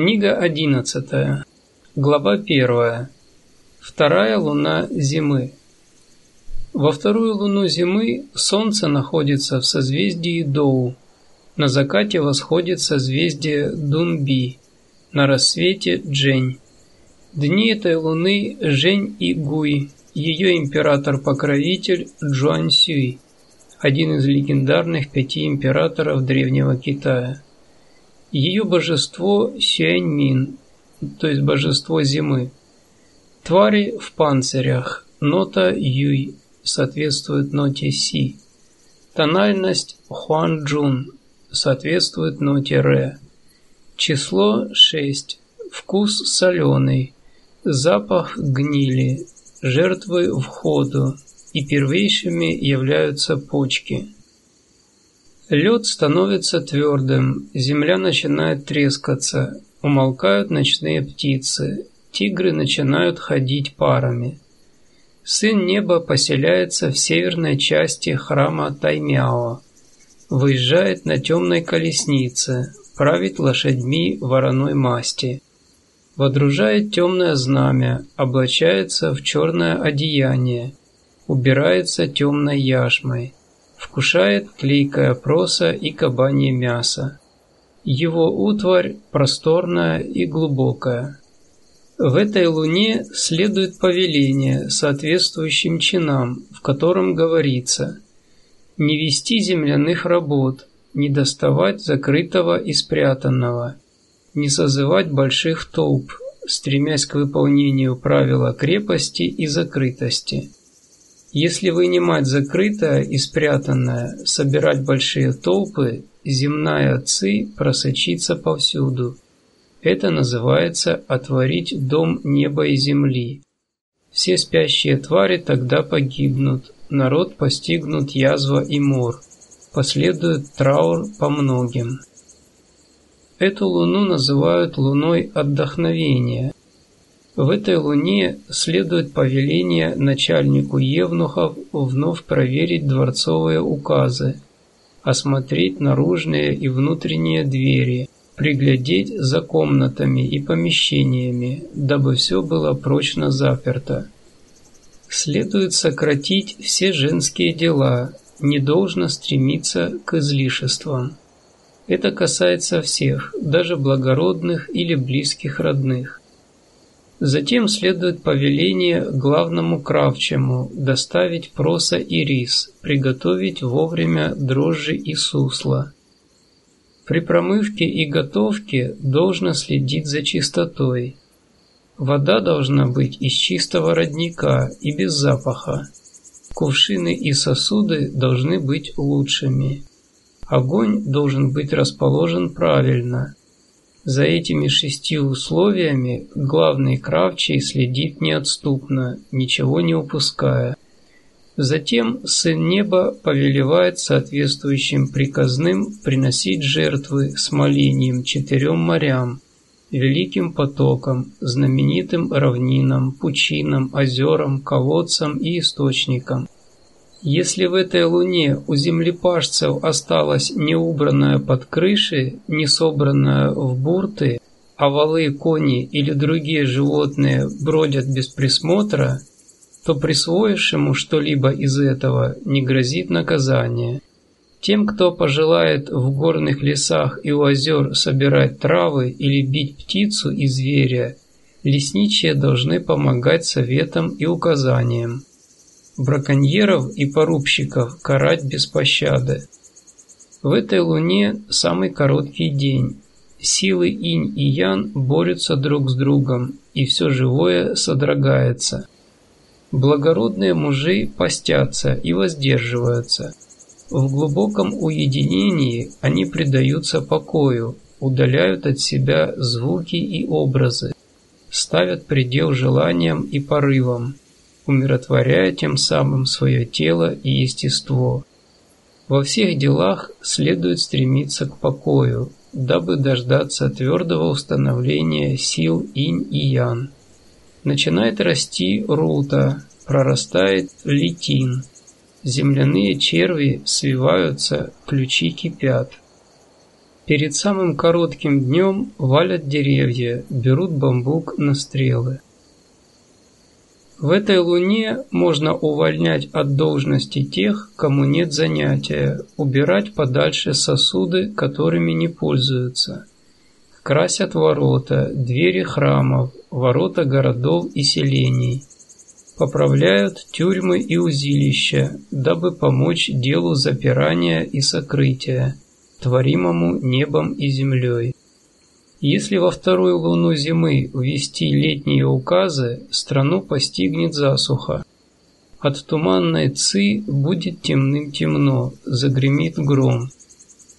Книга одиннадцатая. Глава первая. Вторая луна зимы. Во вторую луну зимы Солнце находится в созвездии Доу. На закате восходит созвездие Дунби, на рассвете Джень. Дни этой луны Жень и Гуй, ее император-покровитель Джуан Сюй, один из легендарных пяти императоров Древнего Китая. Ее божество Сюэньмин, то есть божество зимы. Твари в панцирях, нота Юй соответствует ноте Си. Тональность Хуанчжун соответствует ноте Ре. Число 6. Вкус соленый. Запах гнили. Жертвы входу. И первейшими являются почки. Лед становится твердым, земля начинает трескаться, умолкают ночные птицы, тигры начинают ходить парами. Сын неба поселяется в северной части храма Таймяо, выезжает на темной колеснице, правит лошадьми вороной масти, водружает темное знамя, облачается в черное одеяние, убирается темной яшмой, вкушает клейкая проса и кабанье мясо. Его утварь просторная и глубокая. В этой луне следует повеление соответствующим чинам, в котором говорится «Не вести земляных работ, не доставать закрытого и спрятанного, не созывать больших толп, стремясь к выполнению правила крепости и закрытости». Если вынимать закрытое и спрятанное, собирать большие толпы, земная ци просочится повсюду. Это называется «отворить дом неба и земли». Все спящие твари тогда погибнут, народ постигнут язва и мор, последует траур по многим. Эту луну называют луной отдохновения, в этой луне следует повеление начальнику евнухов вновь проверить дворцовые указы, осмотреть наружные и внутренние двери, приглядеть за комнатами и помещениями, дабы все было прочно заперто. Следует сократить все женские дела, не должно стремиться к излишествам. Это касается всех, даже благородных или близких родных. Затем следует повеление главному кравчему доставить проса и рис, приготовить вовремя дрожжи и сусла. При промывке и готовке должно следить за чистотой. Вода должна быть из чистого родника и без запаха. Кувшины и сосуды должны быть лучшими. Огонь должен быть расположен правильно, за этими шестью условиями главный кравчий следит неотступно, ничего не упуская. Затем Сын Неба повелевает соответствующим приказным приносить жертвы с молением четырем морям, великим потокам, знаменитым равнинам, пучинам, озерам, колодцам и источникам. Если в этой луне у землепашцев осталось не убранное под крыши, не собранное в бурты, а валы, кони или другие животные бродят без присмотра, то присвоившему что-либо из этого не грозит наказание. Тем, кто пожелает в горных лесах и у озер собирать травы или бить птицу и зверя, лесничие должны помогать советам и указаниям браконьеров и порубщиков карать без пощады. В этой луне самый короткий день. Силы инь и ян борются друг с другом, и все живое содрогается. Благородные мужи постятся и воздерживаются. В глубоком уединении они предаются покою, удаляют от себя звуки и образы, ставят предел желаниям и порывам, умиротворяя тем самым свое тело и естество. Во всех делах следует стремиться к покою, дабы дождаться твердого установления сил инь и ян. Начинает расти рута, прорастает литин. Земляные черви свиваются, ключи кипят. Перед самым коротким днем валят деревья, берут бамбук на стрелы. В этой луне можно увольнять от должности тех, кому нет занятия, убирать подальше сосуды, которыми не пользуются. Красят ворота, двери храмов, ворота городов и селений. Поправляют тюрьмы и узилища, дабы помочь делу запирания и сокрытия – творимому небом и землей. Если во вторую луну зимы ввести летние указы, страну постигнет засуха. От туманной ци будет темным темно, загремит гром.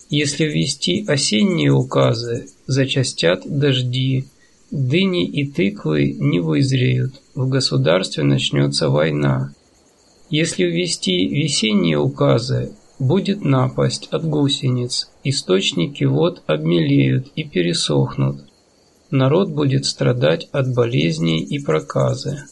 Если ввести осенние указы, зачастят дожди, дыни и тыквы не вызреют, в государстве начнется война. Если ввести весенние указы, Будет напасть от гусениц, источники вод обмелеют и пересохнут. Народ будет страдать от болезней и проказы.